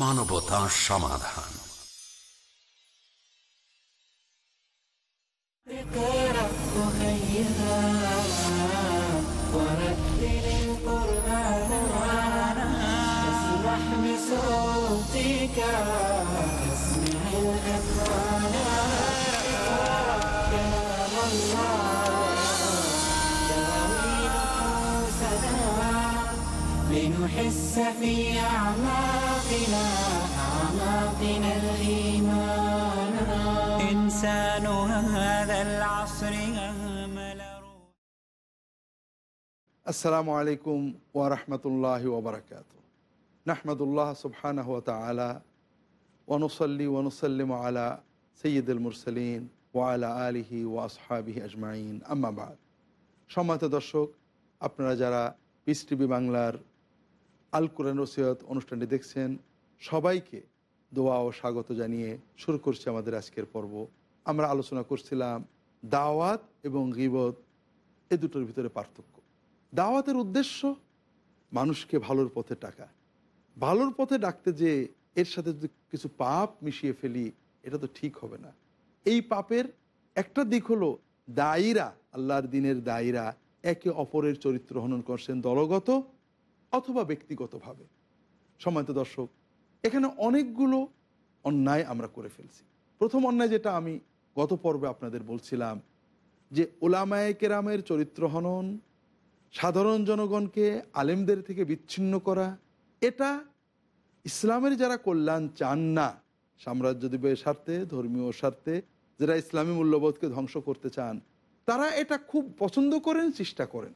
TV Bangla মানবতা সমাধান اقرأ وهيها ورتل لنحس في أعماقنا أعماقنا الإيمان إنسان هذا العصر أهمل আসসালামু আলাইকুম ওয়ারহমতুল্লাহ ওবরাকাত নাহমদুল্লাহ সুবহানাহ ওয়া তাআলা ওয়ানুসল্লি ওয়ানুসাল্লিম আলা সৈয়দুল মুরসালিন ওয়ালা আলিহি ওয়া আসহাবিহি আজমাইন আম্মাবাদ সম্মানিত দর্শক আপনারা যারা পিস টিভি বাংলার আল কোরআন রসিয়ত অনুষ্ঠানটি দেখছেন। সবাইকে দোয়া ও স্বাগত জানিয়ে শুরু করছি আমাদের আজকের পর্ব। আমরা আলোচনা করছিলাম দাওয়াত এবং গিবত, এ দুটোর ভিতরে পার্থক্য। দাওয়াতের উদ্দেশ্য মানুষকে ভালোর পথে টাকা ভালোর পথে ডাকতে যে এর সাথে যদি কিছু পাপ মিশিয়ে ফেলি, এটা তো ঠিক হবে না। এই পাপের একটা দিক হলো দায়ীরা, আল্লাহর দিনের দায়ীরা, একে অপরের চরিত্র হনন করছেন দলগত অথবা ব্যক্তিগতভাবে। সম্মানিত দর্শক, এখানে অনেকগুলো অন্যায় আমরা করে ফেলছি। প্রথম অন্যায় যেটা আমি গত পর্বে আপনাদের বলছিলাম যে ওলামায়ে কেরামের চরিত্র হনন, সাধারণ জনগণকে আলেমদের থেকে বিচ্ছিন্ন করা, এটা ইসলামের যারা কল্যাণ চান না সাম্রাজ্যদ্বীপের স্বার্থে, ধর্মীয় স্বার্থে, যারা ইসলামী মূল্যবোধকে ধ্বংস করতে চান, তারা এটা খুব পছন্দ করেন, চেষ্টা করেন।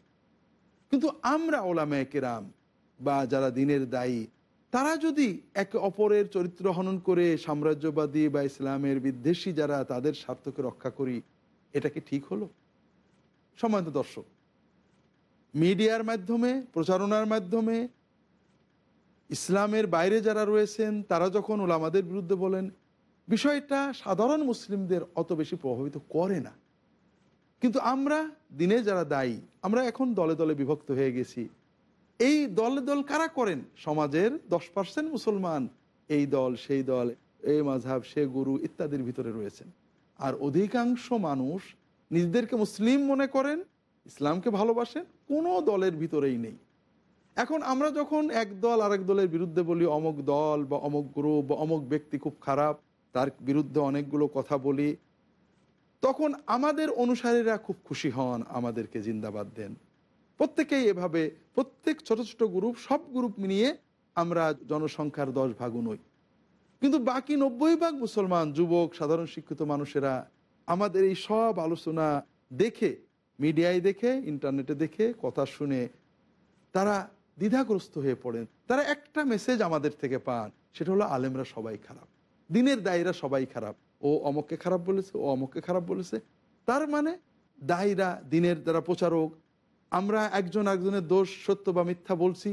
কিন্তু আমরা ওলামায়ে কেরাম বা যারা দিনের দায়ী, তারা যদি একে অপরের চরিত্র হনন করে সাম্রাজ্যবাদী বা ইসলামের বিদ্বেষী যারা, তাদের স্বার্থকে রক্ষা করি, এটা কি ঠিক হলো? সম্মানিত দর্শক, মিডিয়ার মাধ্যমে, প্রচারণার মাধ্যমে, ইসলামের বাইরে যারা রয়েছেন, তারা যখন ওলামাদের বিরুদ্ধে বলেন, বিষয়টা সাধারণ মুসলিমদের অত বেশি প্রভাবিত করে না। কিন্তু আমরা দিনে যারা দায়ী, আমরা এখন দলে দলে বিভক্ত হয়ে গেছি। এই দলে দল কারা করেন? সমাজের দশ পার্সেন্ট মুসলমান, এই দল, সেই দল, এই মাঝহাব, সে গুরু ইত্যাদির ভিতরে রয়েছেন। আর অধিকাংশ মানুষ নিজেদেরকে মুসলিম মনে করেন, ইসলামকে ভালোবাসেন, কোনো দলের ভিতরেই নেই। এখন আমরা যখন এক দল আরেক দলের বিরুদ্ধে বলি, অমুক দল বা অমুক গ্রুপ বা অমুক ব্যক্তি খুব খারাপ, তার বিরুদ্ধে অনেকগুলো কথা বলি, তখন আমাদের অনুসারীরা খুব খুশি হন, আমাদেরকে জিন্দাবাদ দেন। প্রত্যেকেই এভাবে, প্রত্যেক ছোট ছোট গ্রুপ সব গ্রুপ মিলিয়ে আমরা জনসংখ্যার দশ ভাগও নই। কিন্তু বাকি নব্বই ভাগ মুসলমান, যুবক, সাধারণ শিক্ষিত মানুষেরা আমাদের এই সব আলোচনা দেখে, মিডিয়ায় দেখে, ইন্টারনেটে দেখে, কথা শুনে তারা দ্বিধাগ্রস্ত হয়ে পড়েন। তারা একটা মেসেজ আমাদের থেকে পান, সেটা হলো আলেমরা সবাই খারাপ, দিনের দায়ীরা সবাই খারাপ, ও অমককে খারাপ বলেছে, ও অমককে খারাপ বলেছে। তার মানে দায়ীরা দিনের যারা প্রচারক আমরা একজন একজনের দোষ, সত্য বা মিথ্যা বলছি,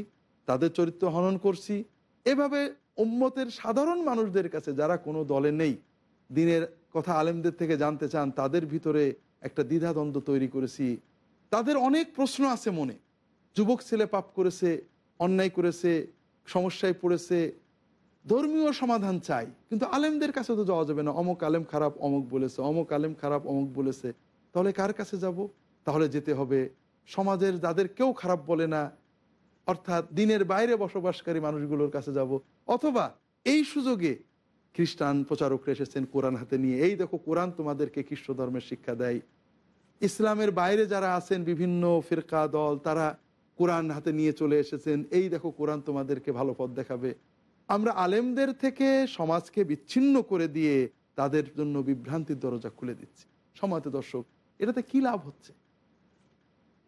তাদের চরিত্র হনন করছি। এভাবে উম্মতের সাধারণ মানুষদের কাছে যারা কোনো দলে নেই, দিনের কথা আলেমদের থেকে জানতে চান, তাদের ভিতরে একটা দ্বিধাদ্বন্দ্ব তৈরি করেছি। তাদের অনেক প্রশ্ন আছে মনে। যুবক ছেলে পাপ করেছে, অন্যায় করেছে, সমস্যায় পড়েছে, ধর্মীয় সমাধান চাই, কিন্তু আলেমদের কাছে তো যাওয়া যাবে না। অমুক আলেম খারাপ, অমক বলেছে, অমুক আলেম খারাপ, অমক বলেছে। তাহলে কার কাছে যাব? তাহলে যেতে হবে সমাজের যাদের কেউ খারাপ বলে না, অর্থাৎ দিনের বাইরে বসবাসকারী মানুষগুলোর কাছে যাব। অথবা এই সুযোগে খ্রিস্টান প্রচারকরা এসেছেন কোরআন হাতে নিয়ে। এই দেখো, কোরআন তোমাদেরকে খ্রিস্ট ধর্মের শিক্ষা দেয়। ইসলামের বাইরে যারা আছেন, বিভিন্ন ফিরকা দল, তারা কোরআন হাতে নিয়ে চলে এসেছেন। এই দেখো, কোরআন তোমাদেরকে ভালো পথ দেখাবে। আমরা আলেমদের থেকে সমাজকে বিচ্ছিন্ন করে দিয়ে তাদের জন্য বিভ্রান্তির দরজা খুলে দিচ্ছি। সমাজে দর্শক, এটাতে কি লাভ হচ্ছে?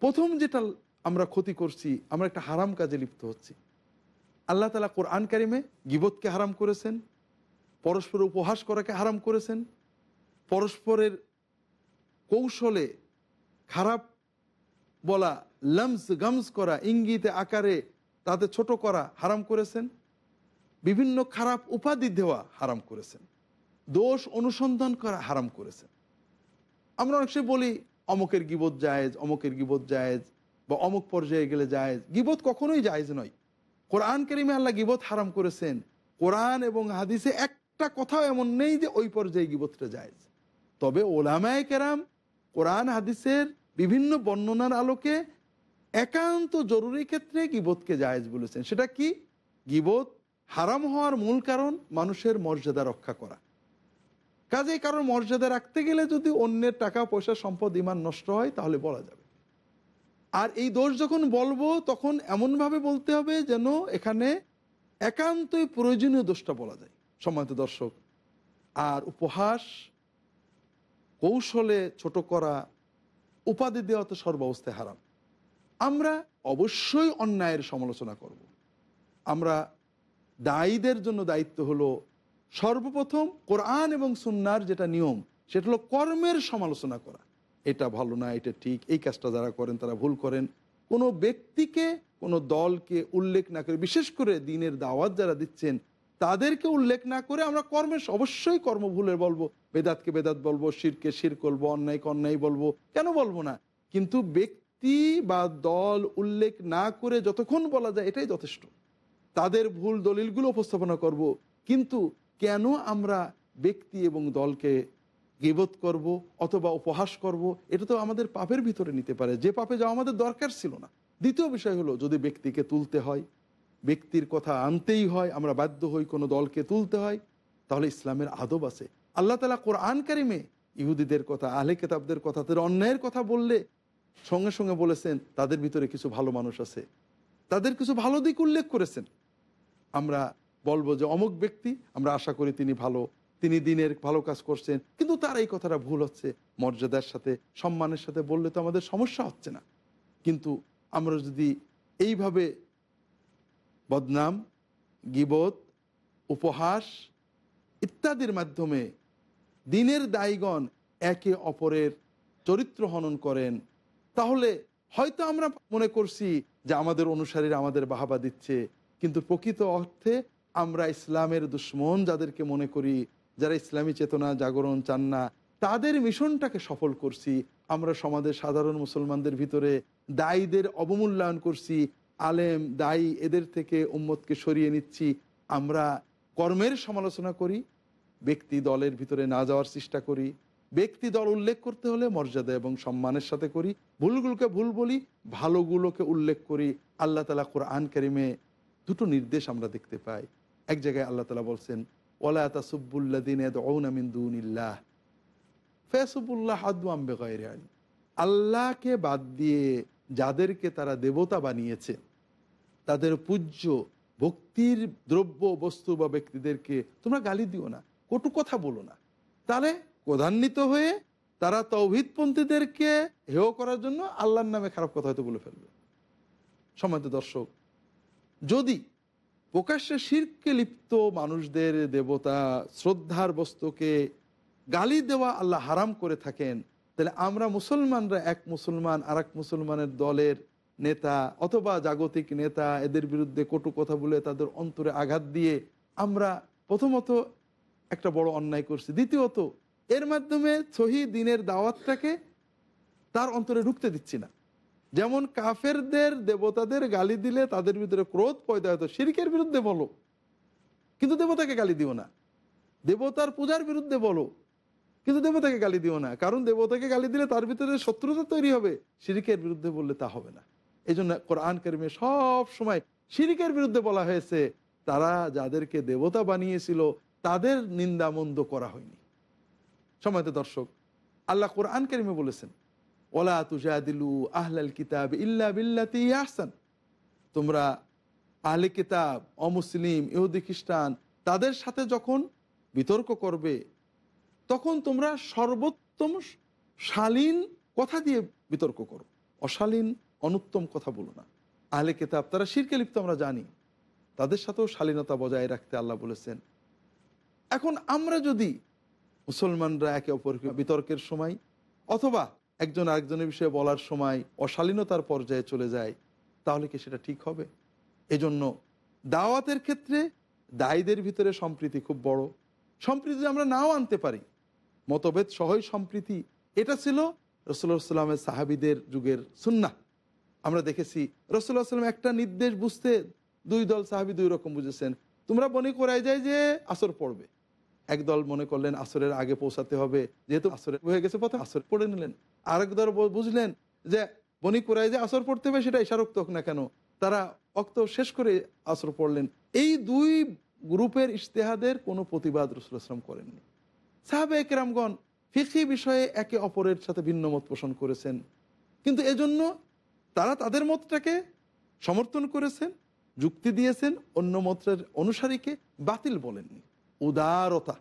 প্রথম যেটা আমরা ক্ষতি করছি, আমরা একটা হারাম কাজে লিপ্ত হচ্ছি। আল্লাহ তালা কোরআন কারিমে গিবতকে হারাম করেছেন পরস্পর উপহাস করাকে হারাম করেছেন, পরস্পরের কৌশলে খারাপ বলা, লামস গামস করা, ইঙ্গিতে, আকারে তাদের ছোট করা হারাম করেছেন, বিভিন্ন খারাপ উপাধি দেওয়া হারাম করেছেন, দোষ অনুসন্ধান করা হারাম করেছেন। আমরা অনেক বলি অমকের গিবোধ জায়েজ, অমকের গিবোধ জায়েজ, বা অমুক পর্যায়ে গেলে জায়েজ। গিবোধ কখনোই জায়েজ নয়। কোরআন কেরিমে আল্লাহ গিবত হারাম করেছেন। কোরআন এবং হাদিসে একটা কথাও এমন নেই যে ওই পর্যায়ে গিবতটা জায়েজ। তবে ওলামায় কেরাম কোরআন, হাদিসের বিভিন্ন বর্ণনার আলোকে একান্ত জরুরি ক্ষেত্রে গিবতকে জায়েজ বলেছেন। সেটা কি? গিবত হারাম হওয়ার মূল কারণ মানুষের মর্যাদা রক্ষা করা। কাজে কারোর মর্যাদা রাখতে গেলে যদি অন্যের টাকা, পয়সা, সম্পদ, ইমান নষ্ট হয়, তাহলে বলা যাবে। আর এই দোষ যখন বলব, তখন এমনভাবে বলতে হবে যেন এখানে একান্তই প্রয়োজনীয় দোষটা বলা যায়। সম্মানিত দর্শক, আর উপহাস, কৌশলে ছোট করা, উপাধি দেওয়া তো সর্বাবস্থায় হারাম। আমরা অবশ্যই অন্যায়ের সমালোচনা করব। আমরা দায়ীদের জন্য দায়িত্ব হলো সর্বপ্রথম কোরআন এবং সুন্নার যেটা নিয়ম, সেটা হলো কর্মের সমালোচনা করা। এটা ভালো না, এটা ঠিক, এই কাজটা যারা করেন তারা ভুল করেন। কোনো ব্যক্তিকে, কোনো দলকে উল্লেখ না করে, বিশেষ করে দিনের দাওয়াত যারা দিচ্ছেন, তাদেরকে উল্লেখ না করে আমরা কর্মের অবশ্যই কর্মভুলের বলব, বেদাতকে বেদাত বলব, শিরকে শির করব অন্যায়কে অন্যায় বলব, কেন বলব না? কিন্তু ব্যক্তি বা দল উল্লেখ না করে যতক্ষণ বলা যায় এটাই যথেষ্ট। তাদের ভুল দলিলগুলো উপস্থাপনা করব। কিন্তু কেন আমরা ব্যক্তি এবং দলকে গিবত করব অথবা উপহাস করব? এটা তো আমাদের পাপের ভিতরে নিতে পারে। যে পাপে যাওয়া আমাদের দরকার ছিল না। দ্বিতীয় বিষয় হলো, যদি ব্যক্তিকে তুলতে হয়, ব্যক্তির কথা আনতেই হয়, আমরা বাধ্য হই কোনো দলকে তুলতে হয়, তাহলে ইসলামের আদব আছে। আল্লাহ তালা কোরআন কারিমে ইহুদিদের কথা, আহলে কেতাবদের কথা, তাদের অন্যায়ের কথা বললে সঙ্গে সঙ্গে বলেছেন, তাদের ভিতরে কিছু ভালো মানুষ আছে। তাদের কিছু ভালো দিক উল্লেখ করেছেন। আমরা বলব যে অমুক ব্যক্তি, আমরা আশা করি তিনি ভালো, তিনি দিনের ভালো কাজ করছেন, কিন্তু তার এই কথাটা ভুল হচ্ছে। মর্যাদার সাথে, সম্মানের সাথে বললে তো আমাদের সমস্যা হচ্ছে না। কিন্তু আমরা যদি এইভাবে বদনাম, গিবত, উপহাস ইত্যাদির মাধ্যমে দিনের দায়গণ একে অপরের চরিত্র হনন করেন, তাহলে হয়তো আমরা মনে করছি যে আমাদের অনুসারীরা আমাদের বাহাবা দিচ্ছে, কিন্তু প্রকৃত অর্থে আমরা ইসলামের দুশ্মন যাদেরকে মনে করি, যারা ইসলামী চেতনা, জাগরণ চান না, তাদের মিশনটাকে সফল করছি। আমরা সমাজের সাধারণ মুসলমানদের ভিতরে দায়ীদের অবমূল্যায়ন করছি, আলেম, দায়ী এদের থেকে উম্মতকে সরিয়ে নিচ্ছি। আমরা কর্মের সমালোচনা করি, ব্যক্তি দলের ভিতরে না যাওয়ার চেষ্টা করি। ব্যক্তি দল উল্লেখ করতে হলে মর্যাদা এবং সম্মানের সাথে করি। ভুলগুলোকে ভুল বলি, ভালোগুলোকে উল্লেখ করি। আল্লাহ তালা কোরআন কারিমে দুটো নির্দেশ আমরা দেখতে পাই। এক জায়গায় আল্লাহ তালা বলছেন ওলা তাসুবুল্লাদিন ফেসুবুল্লাহ হাদুয়াম বেগরে আলী আল্লাহকে বাদ দিয়ে যাদেরকে তারা দেবতা বানিয়েছে, তাদের পূজ্য ভক্তির দ্রব্য বস্তু বা ব্যক্তিদেরকে তোমরা গালি দিও না, কটু কথা বলো না। তাহলে ক্রধান্বিত হয়ে তারা তৌহিদপন্থীদেরকে হেয় করার জন্য আল্লাহর নামে খারাপ কথা হয়তো বলে ফেলবে। সমাজ দর্শক, যদি প্রকাশ্যে শিরকে লিপ্ত মানুষদের দেবতা শ্রদ্ধার বস্তুকে গালি দেওয়া আল্লাহ হারাম করে থাকেন, তাহলে আমরা মুসলমানরা এক মুসলমান আর মুসলমানের দলের নেতা অথবা জাগতিক নেতা, এদের বিরুদ্ধে কটু কথা বলে তাদের অন্তরে আঘাত দিয়ে আমরা প্রথমত একটা বড় অন্যায় করছি। দ্বিতীয়ত, এর মাধ্যমে সহি দিনের দাওয়াতটাকে তার অন্তরে ঢুকতে দিচ্ছি না। যেমন কাফেরদের দেবতাদের গালি দিলে তাদের ভিতরে ক্রোধ পয়দা হতো, শিরিকের বিরুদ্ধে বলো। কিন্তু দেবতাকে গালি দিও না। দেবতার পূজার বিরুদ্ধে বলো। কিন্তু দেবতাকে গালি দিও না। কারণ দেবতাকে গালি দিলে তার ভিতরে শত্রুতা তৈরি হবে। শিরিকের বিরুদ্ধে বললে তা হবে না। এই জন্য কোরআন কারিমে সব সময় শিরিকের বিরুদ্ধে বলা হয়েছে, তারা যাদেরকে দেবতা বানিয়েছিল, তাদের নিন্দা মন্দ করা হয়নি। সময়ত দর্শক, আল্লাহ কোরআন কারিমে বলেছেন ওলা তুজাদিলু আহলাল কিতাব ইল্লা বিল্লাতি আহসান। তোমরা আহলে কিতাব, অমুসলিম, ইহুদি, খ্রিস্টান, তাদের সাথে যখন বিতর্ক করবে, তখন তোমরা সর্বোত্তম শালীন কথা দিয়ে বিতর্ক করো। অশালীন, অনুত্তম কথা বলো না। আহলে কিতাব, তারা শিরকে লিপ্ত, আমরা জানি। তাদের সাথেও শালীনতা বজায় রাখতে আল্লাহ বলেছেন। এখন আমরা যদি মুসলমানরা একে অপরকে বিতর্কের সময় অথবা একজন আরেকজনের বিষয়ে বলার সময় অশালীনতার পর্যায়ে চলে যায়, তাহলে কি সেটা ঠিক হবে? এজন্য দাওয়াতের ক্ষেত্রে দায়ীদের ভিতরে সম্প্রীতি খুব বড়। সম্প্রীতি আমরা নাও আনতে পারি, মতভেদ সহই সম্প্রীতি। এটা ছিল রসুল্লাহ সাল্লামের সাহাবিদের যুগের সুন্না আমরা দেখেছি রসুল্লাহ সাল্লাম একটা নির্দেশ বুঝতে দুই দল সাহাবি দুই রকম বুঝেছেন। তোমরা মনে করাই যায় যে আসর পড়বে। একদল মনে করলেন আসরের আগে পৌঁছাতে হবে, যেহেতু আসরে হয়ে গেছে পথে আসর পড়ে নিলেন। আরেক দল বুঝলেন যে বনি কোরাই যে আসর পড়তে হবে সেটা ইশারক্ত হোক না কেন, তারা অক্ত শেষ করে আসর পড়লেন। এই দুই গ্রুপের ইশতেহাদের কোনো প্রতিবাদ রসুল আসলাম করেননি। সাহাবে একরামগণ ফিকি বিষয়ে একে অপরের সাথে ভিন্ন মত পোষণ করেছেন। কিন্তু এজন্য তারা তাদের মতটাকে সমর্থন করেছেন, যুক্তি দিয়েছেন, অন্য মতের অনুসারীকে বাতিল বলেননি। উদারতা।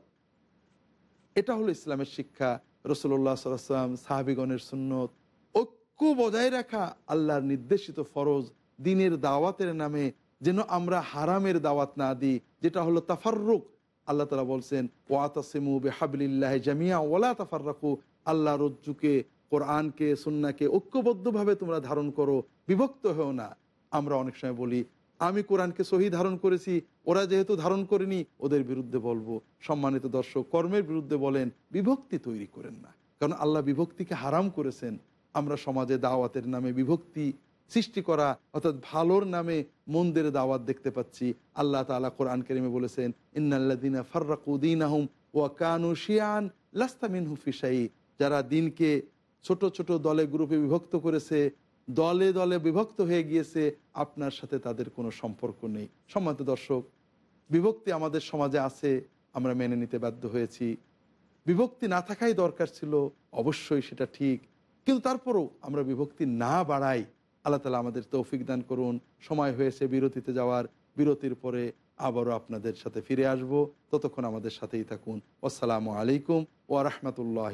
এটা হলো ইসলামের শিক্ষা। রসুল্লাহ সাল্লাম সাহাবিগণের সুন্নত ঐক্য বজায় রাখা আল্লাহর নির্দেশিত ফরজ দিনের দাওয়াতের নামে যেন আমরা হারামের দাওয়াত না দিই, যেটা হলো তাফারুক আল্লাহ তালা বলছেন, ওয়াতাসিমু বেহাবিল্লাহ জামিয়া ওলা তাফাররাকু। আল্লাহ রজ্জুকে, কোরআনকে সুন্নাকে ঐক্যবদ্ধভাবে তোমরা ধারণ করো, বিভক্ত হও না। আমরা অনেক সময় বলি আমি কোরআনকে সহি ধারণ করেছি, ওরা যেহেতু ধারণ করেনি, ওদের বিরুদ্ধে বলব। সম্মানিত দর্শক, কর্মের বিরুদ্ধে বলেন, বিভক্তি তৈরি করেন না। কারণ আল্লাহ বিভক্তিকে হারাম করেছেন। আমরা সমাজে দাওয়াতের নামে বিভক্তি সৃষ্টি করা, অর্থাৎ ভালোর নামে মন্দের দাওয়াত দেখতে পাচ্ছি। আল্লাহ তালা কোরআন কেরিমে বলেছেন ইন্নাল্লাদিনা ফার্রাকুদ্দিন আহম ওয়া কানু শিয়ান লাস্তামিন হুফিসাই যারা দিনকে ছোট ছোট দলে, গ্রুপে বিভক্ত করেছে দলে দলে বিভক্ত হয়ে গিয়েছে, আপনার সাথে তাদের কোনো সম্পর্ক নেই। সম্মানিত দর্শক, বিভক্তি আমাদের সমাজে আছে, আমরা মেনে নিতে বাধ্য হয়েছি। বিভক্তি না থাকাই দরকার ছিল, অবশ্যই সেটা ঠিক। কিন্তু তারপরও আমরা বিভক্তি না বাড়াই, আল্লাহ তালা আমাদের তৌফিক দান করুন। সময় হয়েছে বিরতিতে যাওয়ার, বিরতির পরে আবারও আপনাদের সাথে ফিরে আসব। ততক্ষণ আমাদের সাথেই থাকুন। আসসালামু আলাইকুম ও রহমতুল্লাহ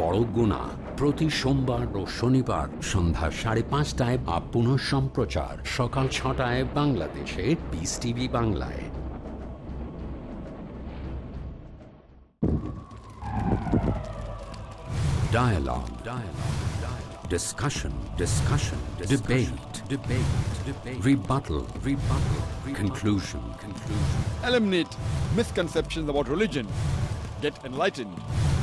বড় গুণা প্রতি সোমবার ও শনিবার সন্ধ্যা সাড়ে পাঁচটায় বা পুনঃ সম্প্রচার সকাল ছটায় বাংলাদেশে পিস টিভি বাংলায় Dialogue. Dialogue. Dialogue. Discussion. Discussion. Debate. Debate. Debate. Rebuttal. Rebuttal. Conclusion. Conclusion. Eliminate misconceptions about religion. Get enlightened.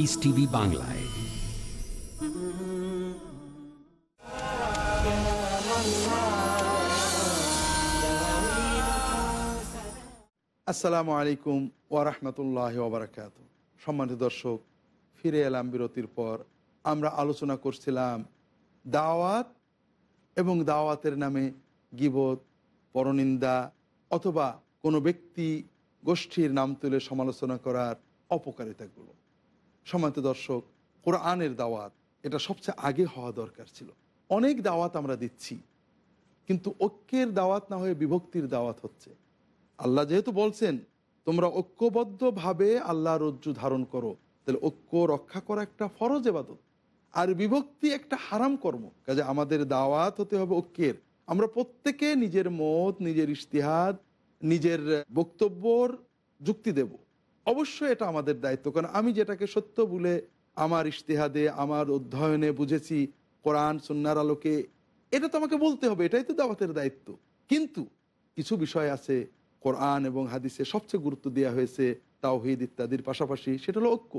Piece TV বাংলায় আসসালামু আলাইকুম ওয়ারহমতুল্লাহ ওবরাকাত সম্মানিত দর্শক, ফিরে এলাম বিরতির পর। আমরা আলোচনা করছিলাম দাওয়াত এবং দাওয়াতের নামে গিবত, পরনিন্দা অথবা কোনো ব্যক্তি গোষ্ঠীর নাম তুলে সমালোচনা করার অপকারিতাগুলো। সম্মানিত দর্শক, কোরআনের দাওয়াত এটা সবচেয়ে আগে হওয়া দরকার ছিল। অনেক দাওয়াত আমরা দিচ্ছি, কিন্তু ঐক্যের দাওয়াত না হয়ে বিভক্তির দাওয়াত হচ্ছে। আল্লাহ যেহেতু বলছেন, তোমরা ঐক্যবদ্ধভাবে আল্লাহ রজ্জু ধারণ করো, তাহলে ঐক্য রক্ষা করা একটা ফরজ এবাদত। আর বিভক্তি একটা হারাম কর্ম, কাজে আমাদের দাওয়াত হতে হবে ঐক্যের। আমরা প্রত্যেকে নিজের মত, নিজের ইশতিহাদ, নিজের বক্তব্যর যুক্তি দেব। অবশ্যই এটা আমাদের দায়িত্ব, কারণ আমি যেটাকে সত্য বলে আমার ইশতেহাদে, আমার অধ্যয়নে বুঝেছি, কোরআন সন্ন্যার আলোকে, এটা তো আমাকে বলতে হবে, এটাই তো দাওয়াতের দায়িত্ব। কিন্তু কিছু বিষয় আছে, কোরআন এবং হাদিসে সবচেয়ে গুরুত্ব দেওয়া হয়েছে, তাওহিদ ইত্যাদির পাশাপাশি, সেটা হলো ঐক্য।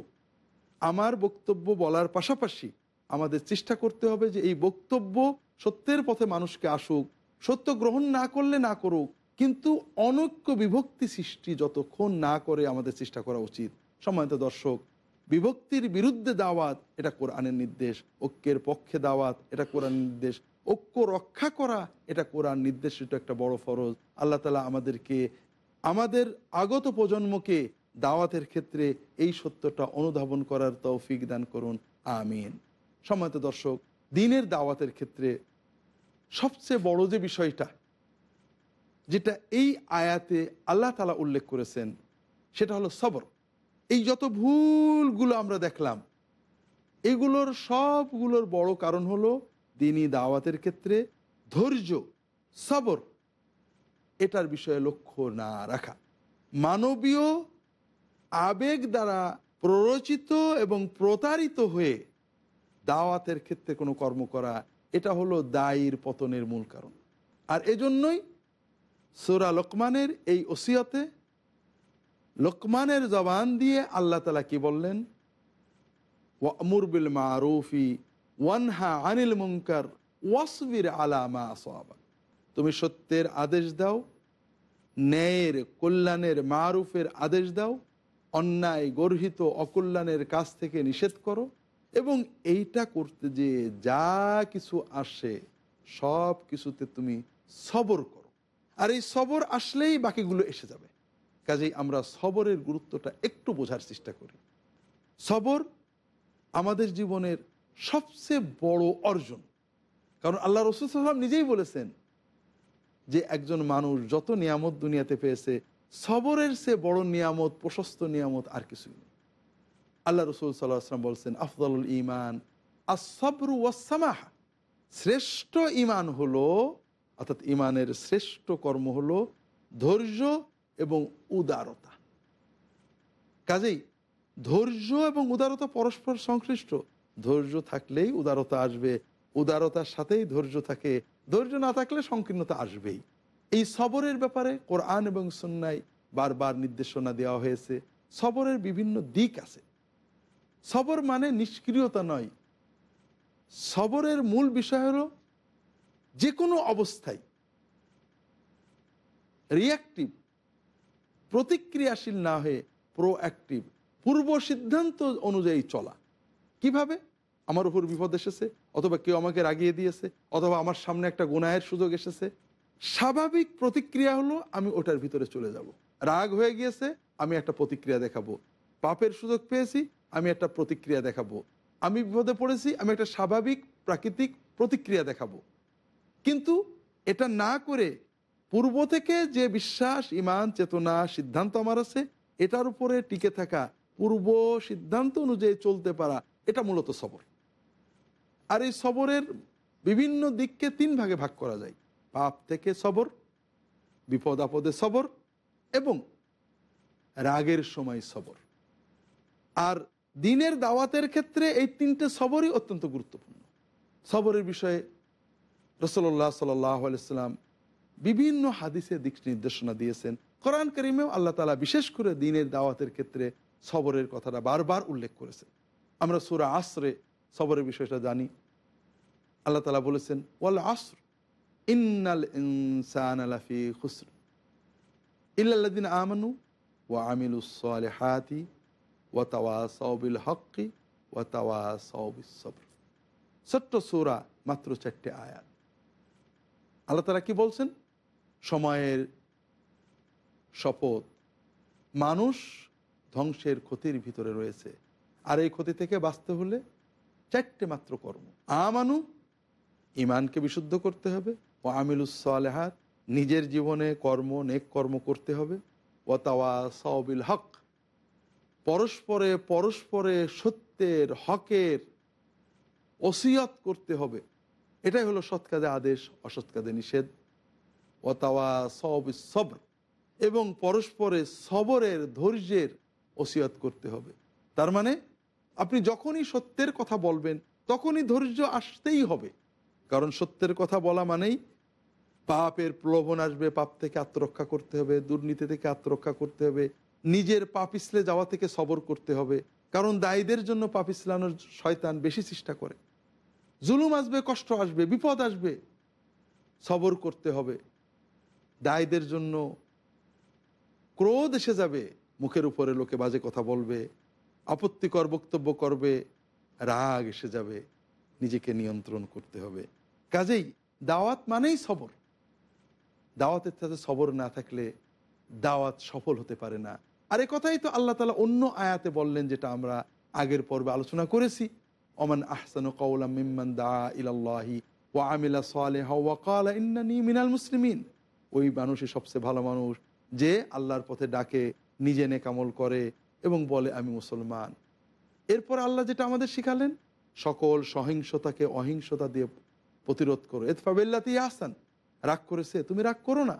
আমার বক্তব্য বলার পাশাপাশি আমাদের চেষ্টা করতে হবে যে এই বক্তব্য সত্যের পথে মানুষকে আসুক, সত্য গ্রহণ না করলে না করুক কিন্তু অনৈক্য বিভক্তি সৃষ্টি যতক্ষণ না করে আমাদের চেষ্টা করা উচিত। সম্মানিত দর্শক, বিভক্তির বিরুদ্ধে দাওয়াত, এটা কোরআনের নির্দেশ। ঐক্যের পক্ষে দাওয়াত, এটা কোরআন নির্দেশ। ঐক্য রক্ষা করা, এটা কোরআন নির্দেশিত একটা বড় ফরজ। আল্লাহ তালা আমাদেরকে, আমাদের আগত প্রজন্মকে দাওয়াতের ক্ষেত্রে এই সত্যটা অনুধাবন করার তৌফিক দান করুন। আমিন। সম্মানিত দর্শক, দিনের দাওয়াতের ক্ষেত্রে সবচেয়ে বড় যে বিষয়টা যেটা এই আয়াতে আল্লাহ তালা উল্লেখ করেছেন, সেটা হলো সবর। এই যত ভুলগুলো আমরা দেখলাম, এগুলোর সবগুলোর বড় কারণ হলো দিনই দাওয়াতের ক্ষেত্রে ধৈর্য, সবর। এটার বিষয়ে লক্ষ্য না রাখা। মানবীয় আবেগ দ্বারা প্ররোচিত এবং প্রতারিত হয়ে দাওয়াতের ক্ষেত্রে কোনো কর্ম করা, এটা হলো দায়ীর পতনের মূল কারণ। আর এজন্যই সোরা লোকমানের এই ওসিয়তে লোকমানের জবান দিয়ে আল্লাহ তালা কি বললেন? ওয়ামুর বিল মারুফি ওয়ানহা আনিল মুঙ্কার ওয়াসবির আলামা আসওয়াবা তুমি সত্যের আদেশ দাও, ন্যায়ের কল্যাণের মারুফের আদেশ দাও, অন্যায়, গর্হিত, অকল্যাণের কাছ থেকে নিষেধ করো এবং এইটা করতে যে যা কিছু আসে সব কিছুতে তুমি সবর করো। আর এই সবর আসলেই বাকিগুলো এসে যাবে। কাজেই আমরা সবরের গুরুত্বটা একটু বোঝার চেষ্টা করি। সবর আমাদের জীবনের সবচেয়ে বড় অর্জন। কারণ আল্লাহ রসুল সাল্লাম নিজেই বলেছেন যে একজন মানুষ যত নিয়ামত দুনিয়াতে পেয়েছে, সবরের সে বড় নিয়ামত, প্রশস্ত নিয়ামত আর কিছুই নেই। আল্লাহ রসুল সাল্লাহাম বলছেন আফদুল ইমান আসবরু ওয়াসামাহা শ্রেষ্ঠ ইমান হলো অর্থাৎ ইমানের শ্রেষ্ঠ কর্ম হলো ধৈর্য এবং উদারতা। কাজেই ধৈর্য এবং উদারতা পরস্পর সংশ্লিষ্ট। ধৈর্য থাকলেই উদারতা আসবে, উদারতার সাথেই ধৈর্য থাকে। ধৈর্য না থাকলে সংকীর্ণতা আসবেই। এই সবরের ব্যাপারে কোরআন এবং সন্ন্যায় বারবার নির্দেশনা দেওয়া হয়েছে। সবরের বিভিন্ন দিক আছে। সবর মানে নিষ্ক্রিয়তা নয়। সবরের মূল বিষয় হলো যে কোনো অবস্থায় রিয়াক্টিভ প্রতিক্রিয়াশীল না হয়ে প্রোঅ্যাক্টিভ পূর্ব সিদ্ধান্ত অনুযায়ী চলা। কীভাবে? আমার উপর বিপদ এসেছে, অথবা কেউ আমাকে রাগিয়ে দিয়েছে, অথবা আমার সামনে একটা গুনাহের সুযোগ এসেছে। স্বাভাবিক প্রতিক্রিয়া হলো, আমি ওটার ভিতরে চলে যাব। রাগ হয়ে গিয়েছে, আমি একটা প্রতিক্রিয়া দেখাবো। পাপের সুযোগ পেয়েছি, আমি একটা প্রতিক্রিয়া দেখাবো। আমি বিপদে পড়েছি, আমি একটা স্বাভাবিক, প্রাকৃতিক প্রতিক্রিয়া দেখাবো। কিন্তু এটা না করে পূর্ব থেকে যে বিশ্বাস ইমান চেতনা, সিদ্ধান্ত আমার আছে, এটার উপরে টিকে থাকা পূর্ব সিদ্ধান্ত অনুযায়ী চলতে পারা, এটা মূলত সবর। আর এই সবরের বিভিন্ন দিককে তিন ভাগে ভাগ করা যায়। পাপ থেকে সবর, বিপদ আপদে সবর এবং রাগের সময় সবর। আর দিনের দাওয়াতের ক্ষেত্রে এই তিনটে সবরই অত্যন্ত গুরুত্বপূর্ণ। সবরের বিষয়ে রসল্লাহ সাল্লাম বিভিন্ন হাদিসে দিক নির্দেশনা দিয়েছেন। কোরআন করিমেও আল্লাহ তালা বিশেষ করে দিনের দাওয়াতের ক্ষেত্রে সবরের কথাটা বারবার উল্লেখ করেছেন। আমরা সুরা আসরে সবরের বিষয়টা জানি। আল্লাহ তালা বলেছেন, ওয়াল আসর, ইন্নাল ইনসান আলাফি খুসর ইল্লাল্লাদিন আমানু ও আমিলুসলেহাতি ও তাওয়া সবিল হকি ও তাওয়া সবিস ছোট্ট সুরা মাত্র চারটে আয়াত। আল্লাহ তালা কি বলছেন? সময়ের শপথ। মানুষ ধ্বংসের ক্ষতির ভিতরে রয়েছে। আর এই ক্ষতি থেকে বাঁচতে হলে চারটে মাত্র কর্ম। আমানু ইমানকে বিশুদ্ধ করতে হবে। ও আমিলুসলেহাত নিজের জীবনে কর্ম, নেক কর্ম করতে হবে। ও তাওয়া সবিল হক, পরস্পরে পরস্পরে সত্যের হকের ওসিয়ত করতে হবে। এটাই হলো সৎ কাজে আদেশ, অসৎ কাজে নিষেধ। অতাওয়া সব সবর। এবং পরস্পরে সবরের ধৈর্যের ওসিয়ত করতে হবে। তার মানে আপনি যখনই সত্যের কথা বলবেন, তখনই ধৈর্য আসতেই হবে। কারণ সত্যের কথা বলা মানেই পাপের প্রলোভন আসবে, পাপ থেকে আত্মরক্ষা করতে হবে, দুর্নীতি থেকে আত্মরক্ষা করতে হবে, নিজের পাপ ইসলে যাওয়া থেকে সবর করতে হবে। কারণ দায়ীদের জন্য পাপ ইসলানোর শয়তান বেশি চেষ্টা করে। জুলুম আসবে, কষ্ট আসবে, বিপদ আসবে। সবর করতে হবে। দায়ীদের জন্য ক্রোধ এসে যাবে। মুখের উপরে লোকে বাজে কথা বলবে, আপত্তিকর বক্তব্য করবে, রাগ এসে যাবে। নিজেকে নিয়ন্ত্রণ করতে হবে। কাজেই দাওয়াত মানেই সবর। দাওয়াতের সাথে সবর না থাকলে দাওয়াত সফল হতে পারে না। আর এ কথাই তো আল্লাহ তালা অন্য আয়াতে বললেন যেটা আমরা আগের পর্বে আলোচনা করেছি। ওমান আহসান কৌলা মিম্মান দা ইলাল্লাহি ওয়া আমিলা সালেহা ওয়া কালা ইন্নানি মিনাল মুসলিমিন ওই মানুষই সবচেয়ে ভালো মানুষ, যে আল্লাহর পথে ডাকে, নিজে নেকামল করে এবং বলে, আমি মুসলমান। এরপর আল্লাহ যেটা আমাদের শিখালেন, সকল সহিংসতাকে অহিংসতা দিয়ে প্রতিরোধ করো। এতফাবিল্লাতি আসান রাগ করেছে, তুমি রাগ করো না।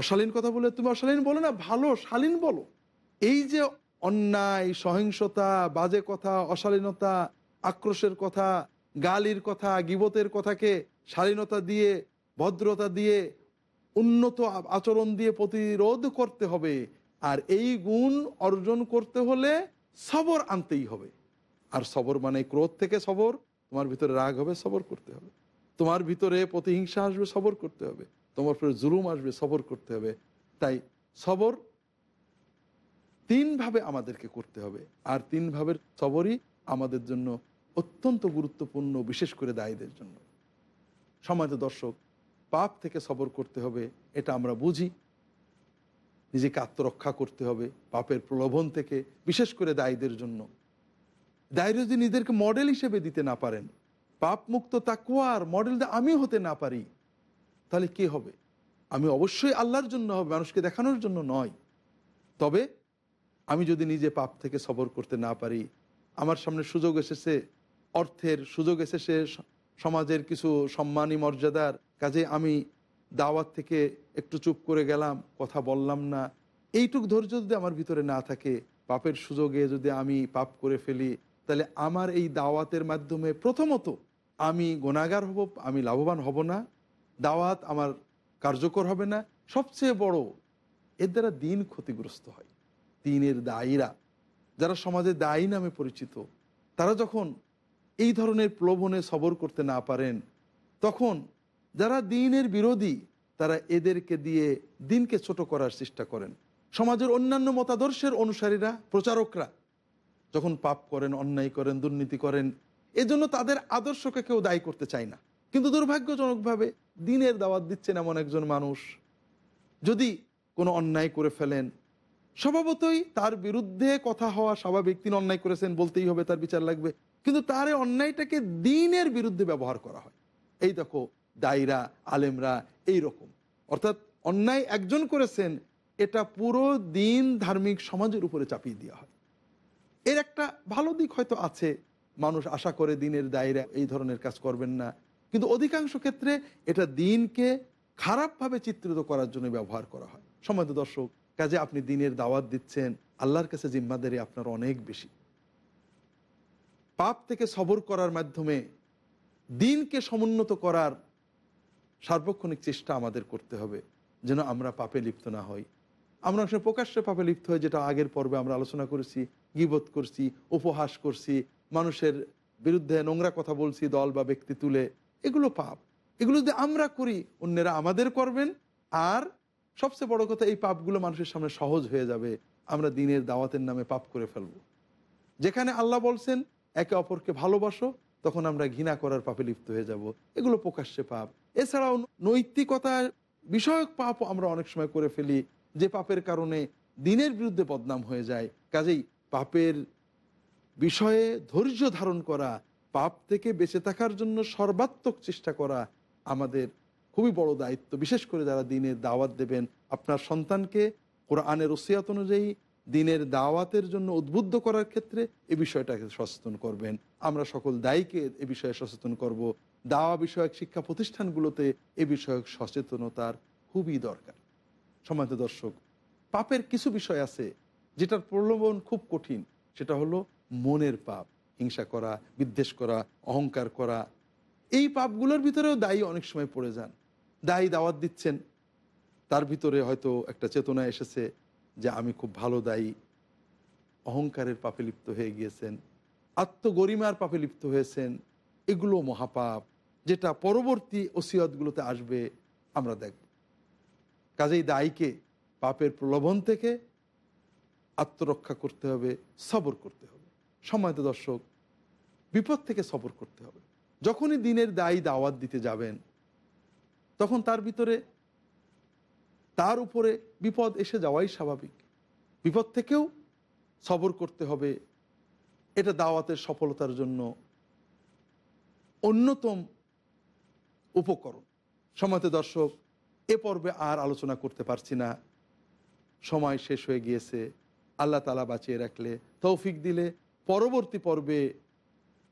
অশালীন কথা বলে, তুমি অশালীন বলো না, ভালো, শালীন বলো। এই যে অন্যায়, সহিংসতা, বাজে কথা, অশালীনতা আক্রোশের কথা, গালির কথা, গিবতের কথাকে শালীনতা দিয়ে, ভদ্রতা দিয়ে, উন্নত আচরণ দিয়ে প্রতিরোধ করতে হবে। আর এই গুণ অর্জন করতে হলে সবর আনতেই হবে। আর সবর মানে ক্রোধ থেকে সবর, তোমার ভিতরে রাগ হবে, সবর করতে হবে। তোমার ভিতরে প্রতিহিংসা আসবে, সবর করতে হবে। তোমার উপরে জুলুম আসবে, সবর করতে হবে। তাই সবর তিনভাবে আমাদেরকে করতে হবে। আর তিন ভাবের সবরই আমাদের জন্য অত্যন্ত গুরুত্বপূর্ণ, বিশেষ করে দায়ীদের জন্য। সমাজ দর্শক, পাপ থেকে সবর করতে হবে, এটা আমরা বুঝি। নিজেকে আত্মরক্ষা করতে হবে, পাপের প্রলোভন থেকে, বিশেষ করে দায়ীদের জন্য। দায়ী যদি নিজেদেরকে মডেল হিসেবে দিতে না পারেন পাপ মুক্ত তাকুয়ার মডেল আমি হতে না পারি, তাহলে কি হবে? আমি অবশ্যই আল্লাহর জন্য হবে, মানুষকে দেখানোর জন্য নয়। তবে, আমি যদি নিজে পাপ থেকে সবর করতে না পারি, আমার সামনে সুযোগ এসেছে অর্থের সুযোগ এসেছে সমাজের কিছু সম্মানী মর্যাদার কাজে আমি দাওয়াত থেকে একটু চুপ করে গেলাম, কথা বললাম না। এইটুক ধৈর্য যদি আমার ভিতরে না থাকে, পাপের সুযোগে যদি আমি পাপ করে ফেলি, তাহলে আমার এই দাওয়াতের মাধ্যমে প্রথমত আমি গোনাগার হব, আমি লাভবান হব না। দাওয়াত আমার কার্যকর হবে না। সবচেয়ে বড়, এর দ্বারা দিন ক্ষতিগ্রস্ত হয়। দিনের দায়ীরা, যারা সমাজে দায়ী নামে পরিচিত, তারা যখন এই ধরনের প্রলোভনে সবর করতে না পারেন, তখন যারা দিনের বিরোধী, তারা এদেরকে দিয়ে দিনকে ছোট করার চেষ্টা করেন। সমাজের অন্যান্য মতাদর্শের অনুসারীরা, প্রচারকরা যখন পাপ করেন, অন্যায় করেন, দুর্নীতি করেন, এজন্য তাদের আদর্শকে কেউ দায়ী করতে চায় না। কিন্তু দুর্ভাগ্যজনকভাবে দিনের দাওয়াত দিচ্ছেন এমন একজন মানুষ। যদি কোনো অন্যায় করে ফেলেন, স্বভাবতই তার বিরুদ্ধে কথা হওয়া স্বাভাবিক। তিনি অন্যায় করেছেন, বলতেই হবে, তার বিচার লাগবে। কিন্তু তার এই অন্যায়টাকে দিনের বিরুদ্ধে ব্যবহার করা হয়। এই দেখো, দায়রা, আলেমরা এই রকম অর্থাৎ অন্যায় একজন করেছেন, এটা পুরো দিন ধার্মিক সমাজের উপরে চাপিয়ে দেওয়া হয়। এর একটা ভালো দিক হয়তো আছে, মানুষ আশা করে দিনের দায়রা এই ধরনের কাজ করবেন না। কিন্তু অধিকাংশ ক্ষেত্রে এটা দিনকে খারাপভাবে চিত্রিত করার জন্য ব্যবহার করা হয়। সময় দর্শক, কাজে আপনি দিনের দাওয়াত দিচ্ছেন, আল্লাহর কাছে জিম্মাদারি আপনার অনেক বেশি। পাপ থেকে সবর করার মাধ্যমে দিনকে সমুন্নত করার সার্বক্ষণিক চেষ্টা আমাদের করতে হবে, যেন আমরা পাপে লিপ্ত না হই। আমরা অনেক প্রকাশ্যে পাপে লিপ্ত হই, যেটা আগের পর্বে আমরা আলোচনা করেছি, গিবত করছি, উপহাস করছি, মানুষের বিরুদ্ধে নোংরা কথা বলছি, দল বা ব্যক্তি তুলে। এগুলো পাপ। এগুলো যদি আমরা করি, অন্যেরা আমাদের করবেন, আর সবচেয়ে বড় কথা, এই পাপগুলো মানুষের সামনে সহজ হয়ে যাবে। আমরা দিনের দাওয়াতের নামে পাপ করে ফেলব। যেখানে আল্লাহ বলছেন একে অপরকে ভালোবাসো, তখন আমরা ঘৃণা করার পাপে লিপ্ত হয়ে যাব। এগুলো প্রকাশ্যে পাপ। এছাড়াও নৈতিকতার বিষয়ক পাপ আমরা অনেক সময় করে ফেলি, যে পাপের কারণে দিনের বিরুদ্ধে বদনাম হয়ে যায়। কাজেই পাপের বিষয়ে ধৈর্য ধারণ করা, পাপ থেকে বেঁচে থাকার জন্য সর্বাত্মক চেষ্টা করা আমাদের খুবই বড় দায়িত্ব। বিশেষ করে যারা দিনের দাওয়াত দেবেন, আপনার সন্তানকে কোরআনের ওসিয়াত অনুযায়ী দিনের দাওয়াতের জন্য উদ্বুদ্ধ করার ক্ষেত্রে এ বিষয়টাকে সচেতন করবেন। আমরা সকল দায়ীকে এ বিষয়ে সচেতন করব। দাওয়া বিষয়ক শিক্ষা প্রতিষ্ঠানগুলোতে এ বিষয়ক সচেতনতার খুবই দরকার। সমাজ দর্শক, পাপের কিছু বিষয় আছে যেটার প্রলোভন খুব কঠিন। সেটা হলো মনের পাপ, হিংসা করা, বিদ্বেষ করা, অহংকার করা। এই পাপগুলোর ভিতরেও দায়ী অনেক সময় পড়ে যান। দায়ী দাওয়াত দিচ্ছেন। তার ভিতরে হয়তো একটা চেতনা এসেছে। যে আমি খুব ভালো দায়ী। অহংকারের পাপে লিপ্ত হয়ে গিয়েছেন। আত্মগরিমার পাপে লিপ্ত হয়েছেন। এগুলো মহাপাপ। যেটা পরবর্তী ওসিয়তগুলোতে আসবে, আমরা দেখব। কাজেই দায়ীকে পাপের প্রলোভন থেকে আত্মরক্ষা করতে হবে, সবর করতে হবে। সময়ত দর্শক, বিপদ থেকে সবর করতে হবে। যখনই দিনের দায়ী দাওয়াত দিতে যাবেন, তখন তার ভিতরে তার উপরে বিপদ এসে যাওয়াই স্বাভাবিক। বিপদ থেকেও সবর করতে হবে। এটা দাওয়াতের সফলতার জন্য অন্যতম উপকরণ। সময়ত দর্শক, এ পর্বে আর আলোচনা করতে পারছি না। সময় শেষ হয়ে গিয়েছে। আল্লাহ তালা বাঁচিয়ে রাখলে তৌফিক দিলে পরবর্তী পর্বে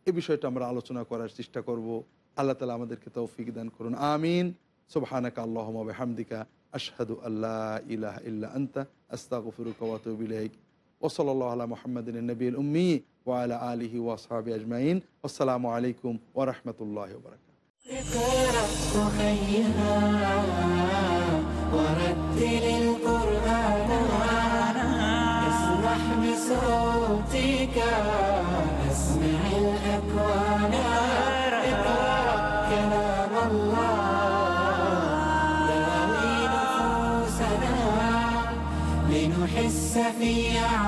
এ বিষয়টা আমরা আলোচনা করার চেষ্টা করব। আল্লাহ তালা আমাদেরকে তৌফিক দান করুন। আমিন। সুবহানাকা আল্লাহুম্মা ওয়া বিহামদিকা। আশহাদু আল্লা ইলাহা ইল্লা আনতা আস্তাগফিরুকা ওয়া আতুবু ইলাইক ওয়া সাল্লাল্লাহু আলা মুহাম্মাদিন নবিয়িল উম্মি ওয়া আলা আলিহি ওয়া আসহাবিহি আজমাইন আসসালামু আলাইকুম ওয়া রাহমাতুল্লাহি ওয়া বারাকাতুহু Sophia.